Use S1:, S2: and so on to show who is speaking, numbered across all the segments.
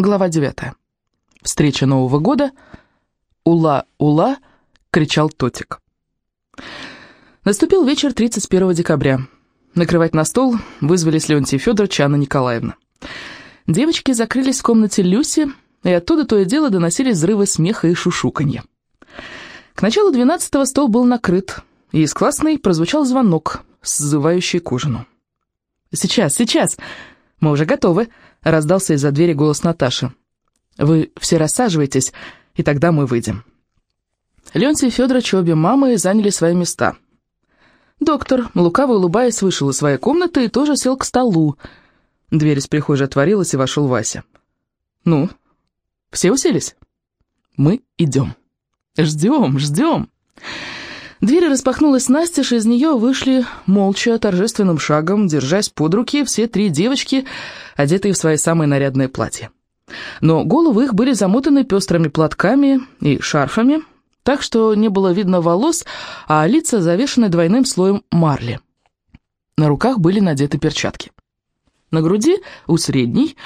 S1: Глава 9. Встреча Нового года. «Ула-ула!» — кричал Тотик. Наступил вечер 31 декабря. Накрывать на стол вызвали с Леонтия Федоровича Анна Николаевна. Девочки закрылись в комнате Люси, и оттуда то и дело доносились взрывы смеха и шушуканья. К началу 12-го стол был накрыт, и из классной прозвучал звонок, сзывающий к ужину. «Сейчас, сейчас! Мы уже готовы!» — раздался из-за двери голос Наташи. «Вы все рассаживайтесь, и тогда мы выйдем». Федорович и обе мамы заняли свои места. Доктор, лукаво улыбаясь, вышел из своей комнаты и тоже сел к столу. Дверь из прихожей отворилась, и вошел Вася. «Ну, все уселись?» «Мы идем. Ждем, ждем». Дверь распахнулась настежь, из нее вышли молча, торжественным шагом, держась под руки, все три девочки, одетые в свои самые нарядные платья. Но головы их были замотаны пестрыми платками и шарфами, так что не было видно волос, а лица завешены двойным слоем марли. На руках были надеты перчатки. На груди у средней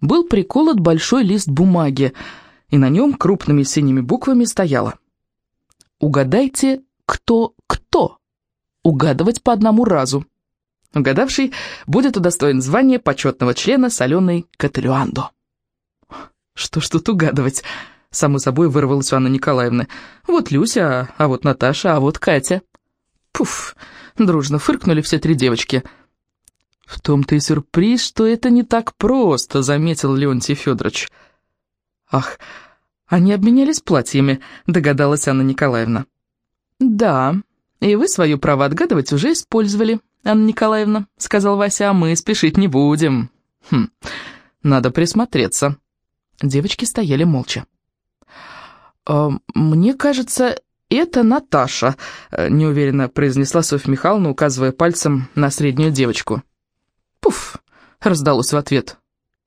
S1: был приколот большой лист бумаги, и на нем крупными синими буквами стояло «Угадайте кто-кто. Угадывать по одному разу. Угадавший будет удостоен звания почетного члена соленой Каталюандо. Что ж тут угадывать? Само собой вырвалась у Анны Николаевны. Вот Люся, а вот Наташа, а вот Катя. Пуф, дружно фыркнули все три девочки. В том-то и сюрприз, что это не так просто, заметил Леонтий Федорович. Ах, они обменялись платьями, догадалась Анна Николаевна. «Да, и вы свое право отгадывать уже использовали, Анна Николаевна», — сказал Вася, — «а мы спешить не будем». «Хм, надо присмотреться». Девочки стояли молча. «Э, «Мне кажется, это Наташа», — неуверенно произнесла Софья Михайловна, указывая пальцем на среднюю девочку. «Пуф!» — раздалось в ответ.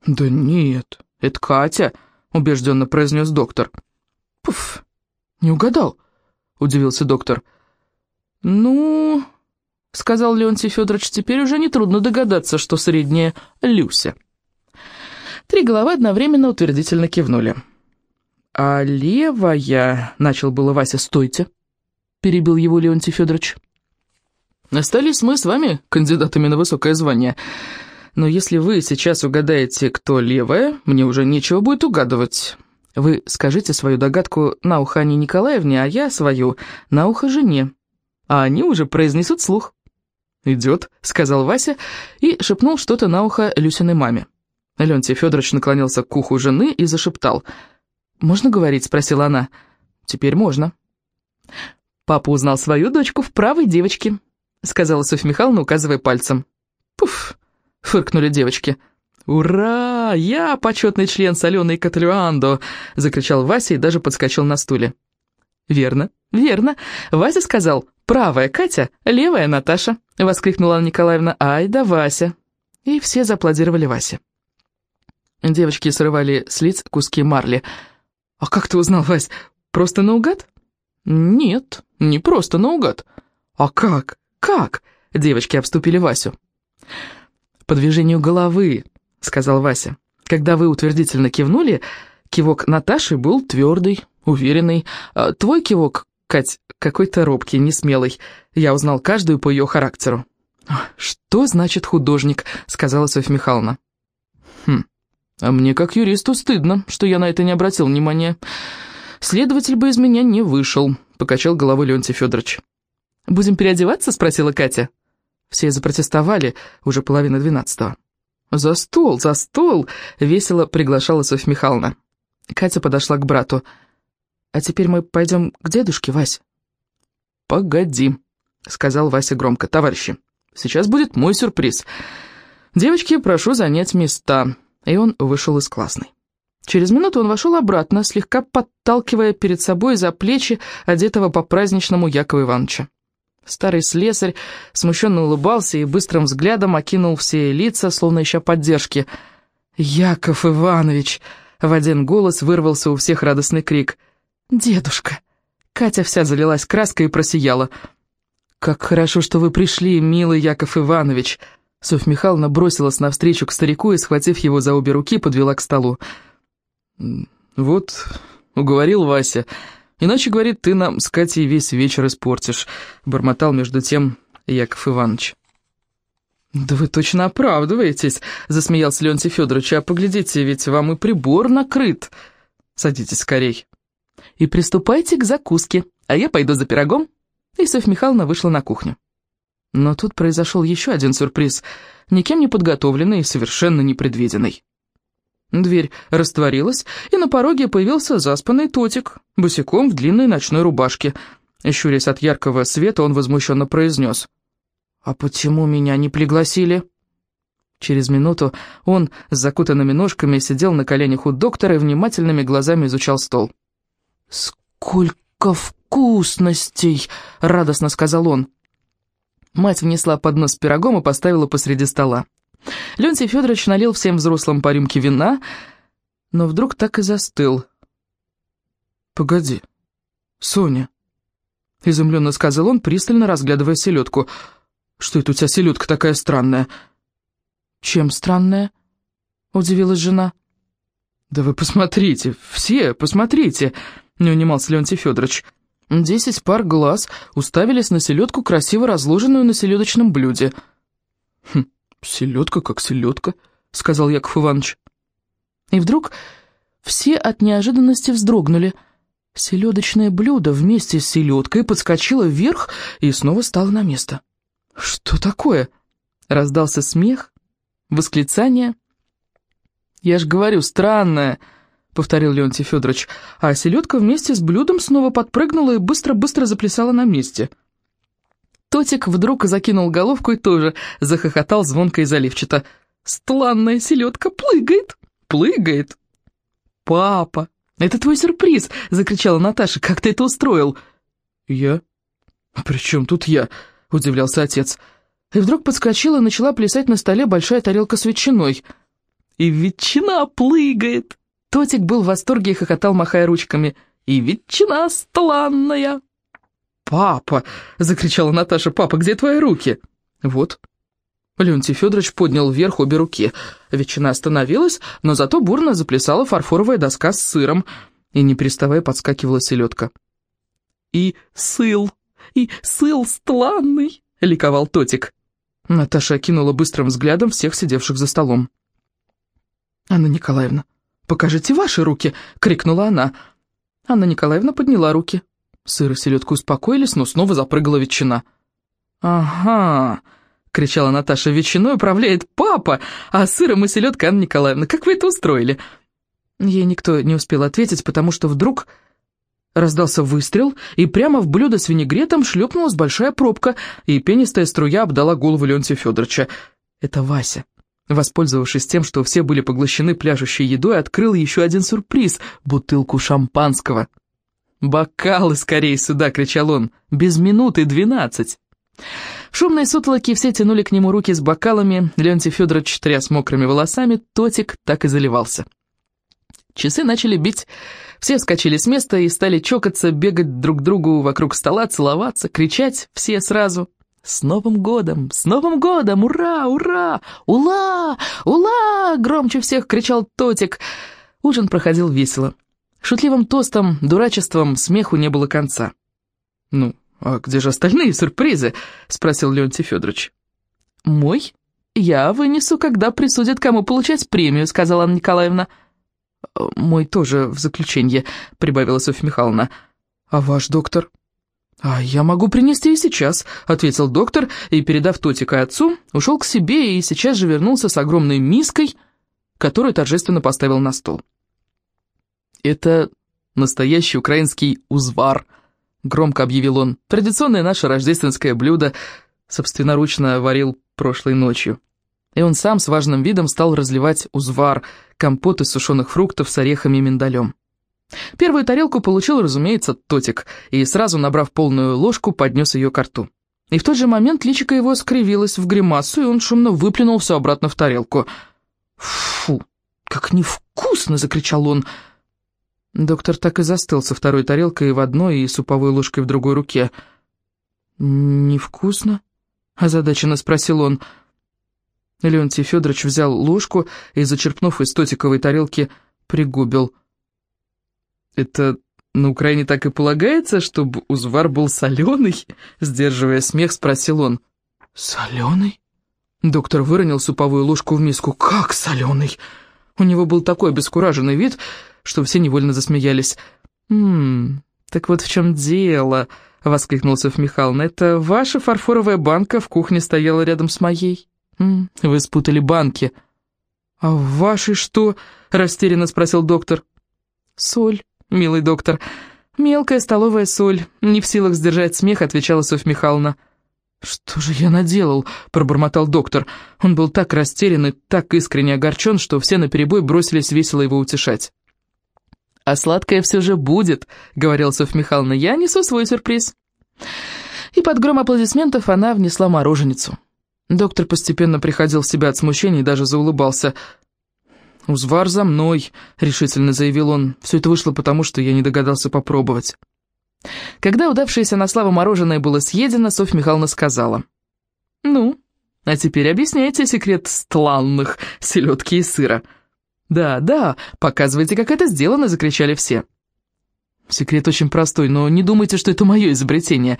S1: «Да нет, это Катя», — убежденно произнес доктор. «Пуф! Не угадал?» Удивился доктор. «Ну...» — сказал Леонтий Федорович, — «теперь уже нетрудно догадаться, что средняя Люся». Три головы одновременно утвердительно кивнули. «А левая...» — начал было Вася. «Стойте!» — перебил его Леонтий Федорович. «Остались мы с вами кандидатами на высокое звание. Но если вы сейчас угадаете, кто левая, мне уже нечего будет угадывать. Вы скажите свою догадку на ухо Анне Николаевне, а я свою на ухо жене. А они уже произнесут слух. «Идет», — сказал Вася и шепнул что-то на ухо Люсиной маме. Леонтий Федорович наклонился к уху жены и зашептал. «Можно говорить?» — спросила она. «Теперь можно». «Папа узнал свою дочку в правой девочке», — сказала Софья Михайловна, указывая пальцем. «Пуф!» — фыркнули девочки. «Ура! Я почетный член соленой Катлюандо!» — закричал Вася и даже подскочил на стуле. «Верно, верно. Вася сказал, правая Катя, левая Наташа!» — воскликнула Анна Николаевна. «Ай да Вася!» И все зааплодировали Васе. Девочки срывали с лиц куски марли. «А как ты узнал, Вась? Просто наугад?» «Нет, не просто наугад». «А как? Как?» Девочки обступили Васю. «По движению головы», — сказал Вася. «Когда вы утвердительно кивнули, кивок Наташи был твердый, уверенный. А твой кивок, Кать, какой-то робкий, несмелый. Я узнал каждую по ее характеру». «Что значит художник?» — сказала Софья Михайловна. «Хм, а мне как юристу стыдно, что я на это не обратил внимания. Следователь бы из меня не вышел», — покачал головой Леонтий Федорович. «Будем переодеваться?» — спросила Катя. Все запротестовали, уже половина двенадцатого. «За стол, за стол!» — весело приглашала Софья Михайловна. Катя подошла к брату. «А теперь мы пойдем к дедушке, Вась?» «Погоди», — сказал Вася громко. «Товарищи, сейчас будет мой сюрприз. Девочки, прошу занять места». И он вышел из классной. Через минуту он вошел обратно, слегка подталкивая перед собой за плечи одетого по-праздничному Якова Ивановича. Старый слесарь смущенно улыбался и быстрым взглядом окинул все лица, словно ища поддержки. «Яков Иванович!» — в один голос вырвался у всех радостный крик. «Дедушка!» Катя вся залилась краской и просияла. «Как хорошо, что вы пришли, милый Яков Иванович!» Софья Михайловна бросилась навстречу к старику и, схватив его за обе руки, подвела к столу. «Вот, уговорил Вася. Иначе, говорит, ты нам с Катей весь вечер испортишь», — бормотал между тем Яков Иванович. «Да вы точно оправдываетесь», — засмеялся Леонтий Федорович. «А поглядите, ведь вам и прибор накрыт. Садитесь скорей». «И приступайте к закуске, а я пойду за пирогом». И Софья Михайловна вышла на кухню. Но тут произошел еще один сюрприз, никем не подготовленный и совершенно непредвиденный. Дверь растворилась, и на пороге появился заспанный Тотик, босиком в длинной ночной рубашке. Щурясь от яркого света, он возмущенно произнес. «А почему меня не пригласили?» Через минуту он с закутанными ножками сидел на коленях у доктора и внимательными глазами изучал стол. «Сколько вкусностей!» — радостно сказал он. Мать внесла поднос с пирогом и поставила посреди стола. Леонтий Федорович налил всем взрослым по рюмке вина, но вдруг так и застыл. «Погоди, Соня», — изумленно сказал он, пристально разглядывая селедку. «Что это у тебя селедка такая странная?» «Чем странная?» — удивилась жена. «Да вы посмотрите, все, посмотрите!» — не унимался Леонтий Федорович. Десять пар глаз уставились на селедку, красиво разложенную на селедочном блюде. «Хм, селедка как селедка», — сказал Яков Иванович. И вдруг все от неожиданности вздрогнули. Селедочное блюдо вместе с селедкой подскочило вверх и снова стало на место. «Что такое?» — раздался смех, восклицание. «Я ж говорю, странное!» — повторил Леонтий Федорович, а селедка вместе с блюдом снова подпрыгнула и быстро-быстро заплясала на месте. Тотик вдруг закинул головку и тоже захохотал звонко и заливчато. «Стланная селедка плыгает, плыгает!» «Папа, это твой сюрприз!» — закричала Наташа. «Как ты это устроил?» «Я? При чем тут я?» — удивлялся отец. И вдруг подскочила и начала плясать на столе большая тарелка с ветчиной. «И ветчина плыгает!» Тотик был в восторге и хохотал, махая ручками. «И ветчина стланная!» «Папа!» — закричала Наташа. «Папа, где твои руки?» «Вот». Леонтий Федорович поднял вверх обе руки. Ветчина остановилась, но зато бурно заплясала фарфоровая доска с сыром, и, не переставая, подскакивала селедка. «И сыл! И сыл стланный!» — ликовал Тотик. Наташа окинула быстрым взглядом всех сидевших за столом. «Анна Николаевна, «Покажите ваши руки!» — крикнула она. Анна Николаевна подняла руки. Сыр и селедку успокоились, но снова запрыгала ветчина. «Ага!» — кричала Наташа. «Ветчиной управляет папа, а сыром и селедкой Анна Николаевна. Как вы это устроили?» Ей никто не успел ответить, потому что вдруг раздался выстрел, и прямо в блюдо с винегретом шлепнулась большая пробка, и пенистая струя обдала голову Леонтия Федоровича. «Это Вася!» Воспользовавшись тем, что все были поглощены пляжущей едой, открыл еще один сюрприз — бутылку шампанского. «Бокалы скорее сюда!» — кричал он. «Без минуты двенадцать!» Шумные сутолоки все тянули к нему руки с бокалами, Леонтий Федорович тряс мокрыми волосами, Тотик так и заливался. Часы начали бить, все вскочили с места и стали чокаться, бегать друг к другу вокруг стола, целоваться, кричать все сразу — «С Новым годом! С Новым годом! Ура! Ура! Ула! Ула!» Громче всех кричал Тотик. Ужин проходил весело. Шутливым тостом, дурачеством, смеху не было конца. «Ну, а где же остальные сюрпризы?» — спросил Леонтий Федорович. «Мой? Я вынесу, когда присудят, кому получать премию», — сказала Анна Николаевна. «Мой тоже в заключение», — прибавила Софья Михайловна. «А ваш доктор?» «А я могу принести и сейчас», — ответил доктор, и, передав Тотика отцу, ушел к себе и сейчас же вернулся с огромной миской, которую торжественно поставил на стол. «Это настоящий украинский узвар», — громко объявил он. «Традиционное наше рождественское блюдо собственноручно варил прошлой ночью». И он сам с важным видом стал разливать узвар, компот из сушеных фруктов с орехами и миндалем. Первую тарелку получил, разумеется, Тотик, и сразу, набрав полную ложку, поднес ее к рту. И в тот же момент личико его скривилось в гримасу, и он шумно выплюнул все обратно в тарелку. «Фу, как невкусно!» — закричал он. Доктор так и застыл со второй тарелкой в одной и суповой ложкой в другой руке. «Невкусно?» — озадаченно спросил он. Леонтий Федорович взял ложку и, зачерпнув из тотиковой тарелки, пригубил — Это на Украине так и полагается, чтобы узвар был соленый?» Сдерживая смех, спросил он. «Соленый?» Доктор выронил суповую ложку в миску. «Как соленый?» У него был такой обескураженный вид, что все невольно засмеялись. «Ммм, так вот в чем дело», — воскликнул Софья Михайловна. «Это ваша фарфоровая банка в кухне стояла рядом с моей?» М «Вы спутали банки». «А в вашей что?» — растерянно спросил доктор. «Соль, милый доктор. Мелкая столовая соль. Не в силах сдержать смех», — отвечала Софья Михайловна. «Что же я наделал?» — пробормотал доктор. Он был так растерян и так искренне огорчен, что все наперебой бросились весело его утешать. «А сладкое все же будет», — говорил Софья Михайловна. «Я несу свой сюрприз». И под гром аплодисментов она внесла мороженицу. Доктор постепенно приходил в себя от смущения и даже заулыбался. «Узвар за мной», — решительно заявил он. «Все это вышло потому, что я не догадался попробовать». Когда удавшееся на славу мороженое было съедено, Софья Михайловна сказала. «Ну, а теперь объясняйте секрет стланных селедки и сыра». «Да, да, показывайте, как это сделано», — закричали все. «Секрет очень простой, но не думайте, что это мое изобретение».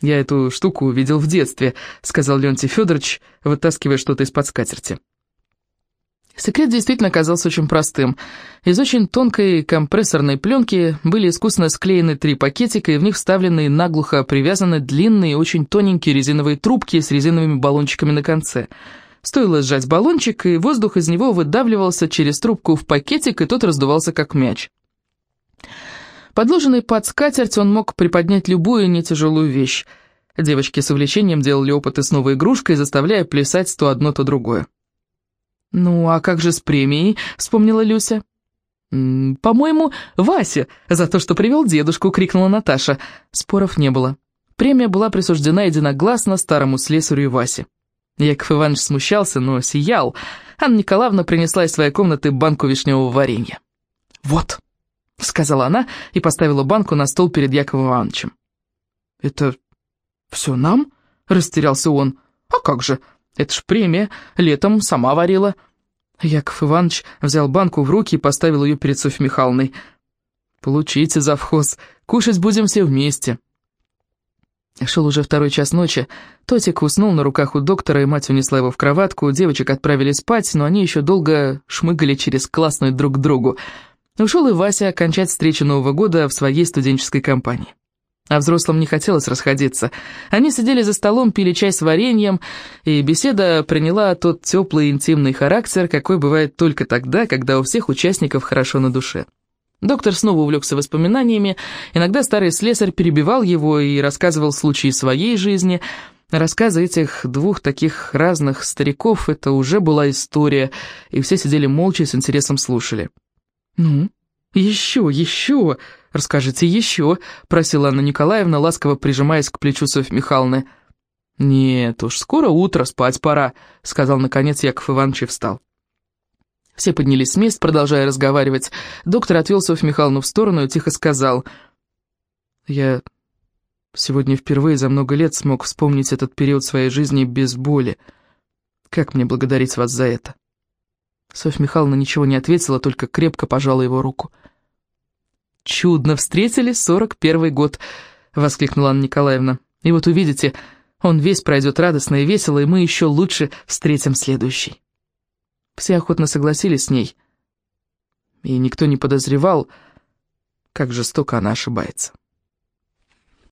S1: «Я эту штуку видел в детстве», — сказал Леонтий Федорович, вытаскивая что-то из-под скатерти. Секрет действительно оказался очень простым. Из очень тонкой компрессорной пленки были искусно склеены три пакетика, и в них вставлены наглухо привязаны длинные, очень тоненькие резиновые трубки с резиновыми баллончиками на конце. Стоило сжать баллончик, и воздух из него выдавливался через трубку в пакетик, и тот раздувался как мяч. Подложенный под скатерть, он мог приподнять любую нетяжелую вещь. Девочки с увлечением делали опыты с новой игрушкой, заставляя плясать то одно, то другое. «Ну, а как же с премией?» — вспомнила Люся. «По-моему, Вася, за то, что привел дедушку», — крикнула Наташа. Споров не было. Премия была присуждена единогласно старому слесарю Васе. Яков Иванович смущался, но сиял. Анна Николаевна принесла из своей комнаты банку вишневого варенья. «Вот», — сказала она и поставила банку на стол перед Яковом Ивановичем. «Это все нам?» — растерялся он. «А как же?» Это ж премия, летом сама варила». Яков Иванович взял банку в руки и поставил ее перед Софьей Михайловной. «Получите, завхоз, кушать будем все вместе». Шел уже второй час ночи. Тотик уснул на руках у доктора, и мать унесла его в кроватку. Девочек отправили спать, но они еще долго шмыгали через классную друг к другу. Ушел и Вася окончать встречу Нового года в своей студенческой компании. А взрослым не хотелось расходиться. Они сидели за столом, пили чай с вареньем, и беседа приняла тот теплый интимный характер, какой бывает только тогда, когда у всех участников хорошо на душе. Доктор снова увлекся воспоминаниями, иногда старый слесарь перебивал его и рассказывал случаи своей жизни. Рассказы этих двух таких разных стариков — это уже была история, и все сидели молча с интересом слушали. «Ну, еще, еще!» «Расскажите еще», — просила Анна Николаевна, ласково прижимаясь к плечу Софьи Михайловны. «Нет уж, скоро утро, спать пора», — сказал наконец Яков Иванович и встал. Все поднялись с мест, продолжая разговаривать. Доктор отвел Софью Михайловну в сторону и тихо сказал. «Я сегодня впервые за много лет смог вспомнить этот период своей жизни без боли. Как мне благодарить вас за это?» Софья Михайловна ничего не ответила, только крепко пожала его руку. «Я чудно встретили сорок первый год», — воскликнула Анна Николаевна. «И вот увидите, он весь пройдет радостно и весело, и мы еще лучше встретим следующий». Все охотно согласились с ней, и никто не подозревал, как жестоко она ошибается.